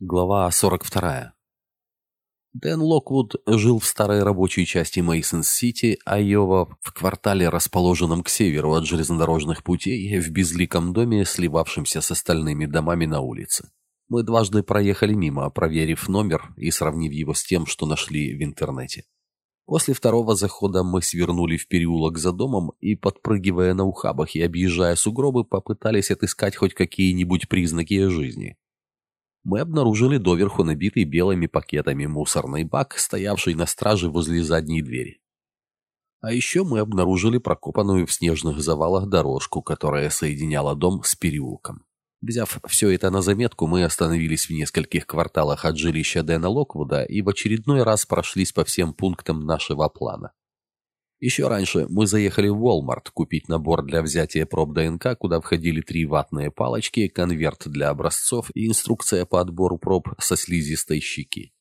Глава 42. Дэн Локвуд жил в старой рабочей части Мейсон-Сити, Айова, в квартале, расположенном к северу от железнодорожных путей, в безликом доме, сливавшемся с остальными домами на улице. Мы дважды проехали мимо, проверив номер и сравнив его с тем, что нашли в интернете. После второго захода мы свернули в переулок за домом и, подпрыгивая на ухабах и объезжая сугробы, попытались отыскать хоть какие-нибудь признаки жизни мы обнаружили доверху набитый белыми пакетами мусорный бак, стоявший на страже возле задней двери. А еще мы обнаружили прокопанную в снежных завалах дорожку, которая соединяла дом с переулком. Взяв все это на заметку, мы остановились в нескольких кварталах от жилища Дэна Локвуда и в очередной раз прошлись по всем пунктам нашего плана. Еще раньше мы заехали в Walmart купить набор для взятия проб ДНК, куда входили три ватные палочки, конверт для образцов и инструкция по отбору проб со слизистой щеки.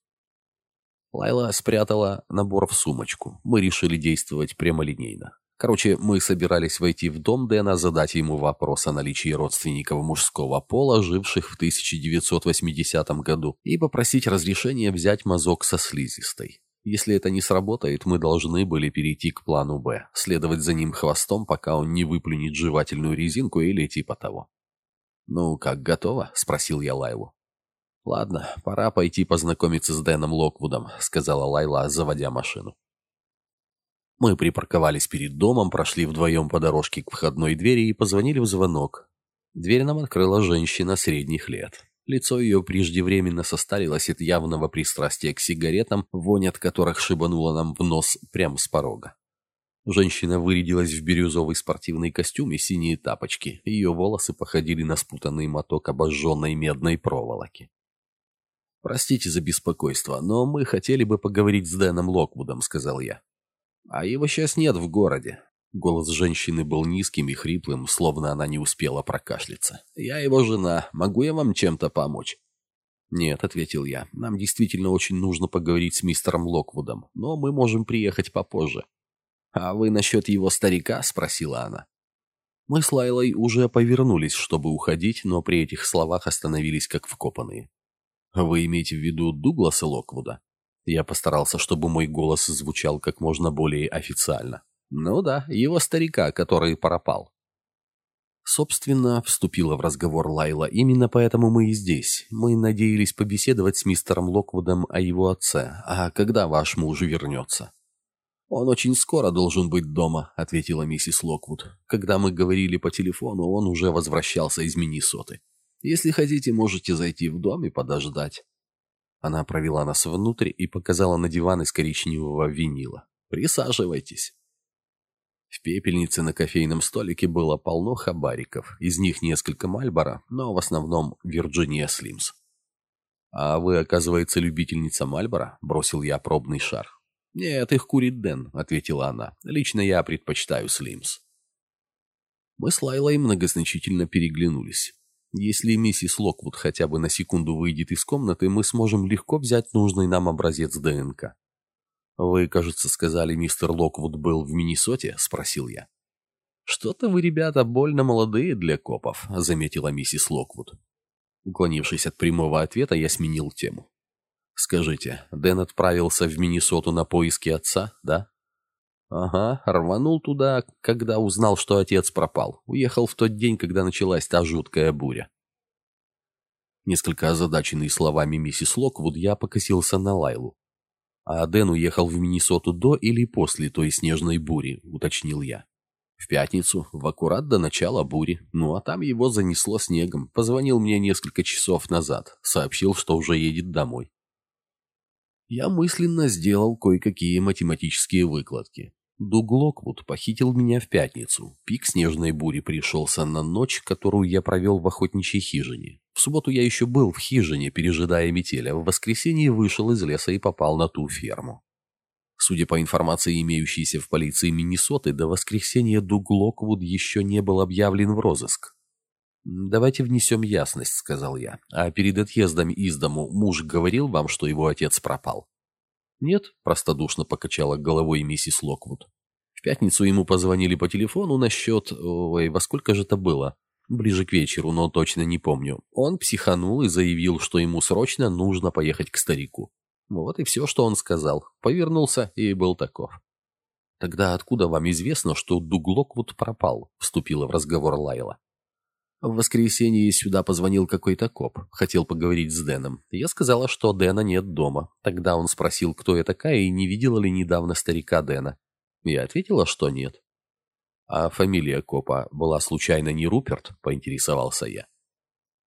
Лайла спрятала набор в сумочку. Мы решили действовать прямолинейно. Короче, мы собирались войти в дом Дэна, задать ему вопрос о наличии родственников мужского пола, живших в 1980 году, и попросить разрешения взять мазок со слизистой. Если это не сработает, мы должны были перейти к плану «Б», следовать за ним хвостом, пока он не выплюнет жевательную резинку или типа того. «Ну, как, готово?» — спросил я Лайлу. «Ладно, пора пойти познакомиться с Дэном Локвудом», — сказала Лайла, заводя машину. Мы припарковались перед домом, прошли вдвоем по дорожке к входной двери и позвонили в звонок. Дверь нам открыла женщина средних лет. Лицо ее преждевременно состарилось от явного пристрастия к сигаретам, вонь от которых шибанула нам в нос прямо с порога. Женщина вырядилась в бирюзовый спортивный костюм и синие тапочки. Ее волосы походили на спутанный моток обожженной медной проволоки. «Простите за беспокойство, но мы хотели бы поговорить с Дэном Локвудом», — сказал я. «А его сейчас нет в городе. Голос женщины был низким и хриплым, словно она не успела прокашляться. «Я его жена. Могу я вам чем-то помочь?» «Нет», — ответил я. «Нам действительно очень нужно поговорить с мистером Локвудом, но мы можем приехать попозже». «А вы насчет его старика?» — спросила она. Мы с Лайлой уже повернулись, чтобы уходить, но при этих словах остановились как вкопанные. «Вы имеете в виду Дугласа Локвуда?» Я постарался, чтобы мой голос звучал как можно более официально. Ну да, его старика, который пропал. Собственно, вступила в разговор Лайла. Именно поэтому мы и здесь. Мы надеялись побеседовать с мистером Локвудом о его отце. А когда ваш муж вернется? «Он очень скоро должен быть дома», — ответила миссис Локвуд. «Когда мы говорили по телефону, он уже возвращался из Миннесоты. Если хотите, можете зайти в дом и подождать». Она провела нас внутрь и показала на диван из коричневого винила. «Присаживайтесь». В пепельнице на кофейном столике было полно хабариков, из них несколько Мальбора, но в основном Вирджиния Слимс. «А вы, оказывается, любительница Мальбора?» – бросил я пробный шар. «Нет, их курит Дэн», – ответила она. «Лично я предпочитаю Слимс». Мы с Лайлой многозначительно переглянулись. Если миссис Локвуд хотя бы на секунду выйдет из комнаты, мы сможем легко взять нужный нам образец ДНК. «Вы, кажется, сказали, мистер Локвуд был в Миннесоте?» — спросил я. «Что-то вы, ребята, больно молодые для копов», — заметила миссис Локвуд. Уклонившись от прямого ответа, я сменил тему. «Скажите, Дэн отправился в Миннесоту на поиски отца, да?» «Ага, рванул туда, когда узнал, что отец пропал. Уехал в тот день, когда началась та жуткая буря». Несколько озадаченный словами миссис Локвуд, я покосился на Лайлу. «А Дэн уехал в Миннесоту до или после той снежной бури?» — уточнил я. «В пятницу, в аккурат до начала бури. Ну, а там его занесло снегом. Позвонил мне несколько часов назад. Сообщил, что уже едет домой». Я мысленно сделал кое-какие математические выкладки. Дуг Локвуд похитил меня в пятницу. Пик снежной бури пришелся на ночь, которую я провел в охотничьей хижине. В субботу я еще был в хижине, пережидая метель, а в воскресенье вышел из леса и попал на ту ферму. Судя по информации, имеющейся в полиции Миннесоты, до воскресенья Дуг Локвуд еще не был объявлен в розыск. «Давайте внесем ясность», — сказал я. «А перед отъездом из дому муж говорил вам, что его отец пропал?» «Нет», — простодушно покачала головой миссис Локвуд. В пятницу ему позвонили по телефону насчет... Ой, во сколько же это было? Ближе к вечеру, но точно не помню. Он психанул и заявил, что ему срочно нужно поехать к старику. Вот и все, что он сказал. Повернулся и был таков. «Тогда откуда вам известно, что Дуглоквуд пропал?» — вступила в разговор Лайла. В воскресенье сюда позвонил какой-то коп. Хотел поговорить с Дэном. Я сказала, что Дэна нет дома. Тогда он спросил, кто я такая и не видела ли недавно старика Дэна. Я ответила, что нет. «А фамилия копа была случайно не Руперт?» — поинтересовался я.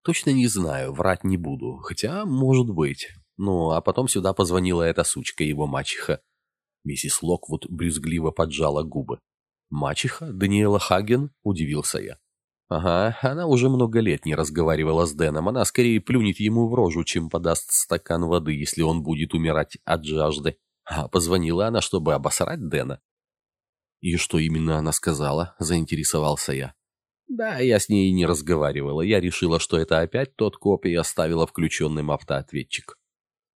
«Точно не знаю, врать не буду. Хотя, может быть. Ну, а потом сюда позвонила эта сучка, его мачеха. Миссис Локвуд брюзгливо поджала губы. «Мачеха? Даниэла Хаген?» – удивился я. «Ага, она уже много лет не разговаривала с Дэном. Она скорее плюнет ему в рожу, чем подаст стакан воды, если он будет умирать от жажды. А позвонила она, чтобы обосрать Дэна». «И что именно она сказала?» – заинтересовался я. «Да, я с ней не разговаривала. Я решила, что это опять тот коп, и оставила включенным автоответчик».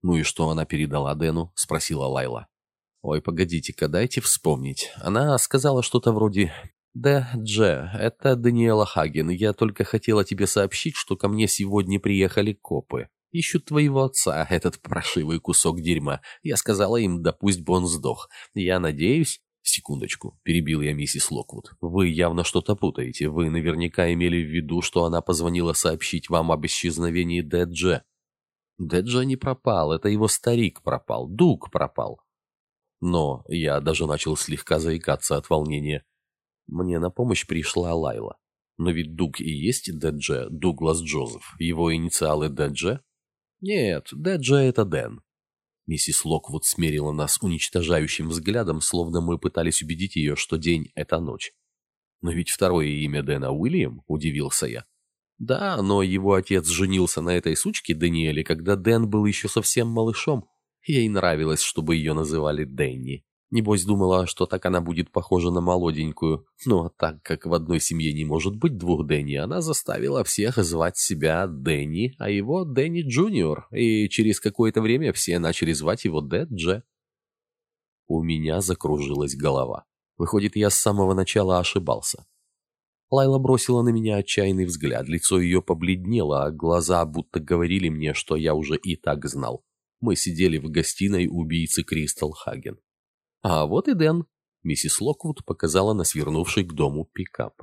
«Ну и что она передала Дэну?» – спросила Лайла. Ой, погодите-ка, дайте вспомнить. Она сказала что-то вроде «Да, Дже, это Даниэла Хаген. Я только хотела тебе сообщить, что ко мне сегодня приехали копы. Ищут твоего отца, этот прошивый кусок дерьма. Я сказала им, да пусть бы он сдох. Я надеюсь...» «Секундочку», — перебил я миссис Локвуд. «Вы явно что-то путаете. Вы наверняка имели в виду, что она позвонила сообщить вам об исчезновении Дэджа». Дэджа не пропал, это его старик пропал, Дуг пропал. Но я даже начал слегка заикаться от волнения. Мне на помощь пришла Лайла. Но ведь Дуг и есть Дэдже, Дуглас Джозеф. Его инициалы Дэдже? Нет, Дэдже это Дэн. Миссис Локвуд смерила нас уничтожающим взглядом, словно мы пытались убедить ее, что день — это ночь. «Но ведь второе имя Дэна Уильям?» — удивился я. «Да, но его отец женился на этой сучке Даниэле, когда Дэн был еще совсем малышом, Ей нравилось, чтобы ее называли Дэнни. Небось думала, что так она будет похожа на молоденькую. Но так как в одной семье не может быть двух Дэнни, она заставила всех звать себя Дэнни, а его Дэнни Джуниор, и через какое-то время все начали звать его Дэдже. У меня закружилась голова. Выходит, я с самого начала ошибался. Лайла бросила на меня отчаянный взгляд, лицо ее побледнело, а глаза будто говорили мне, что я уже и так знал. Мы сидели в гостиной убийцы Кристал Хаген. А вот и Дэн. Миссис Локвуд показала на свернувший к дому пикап.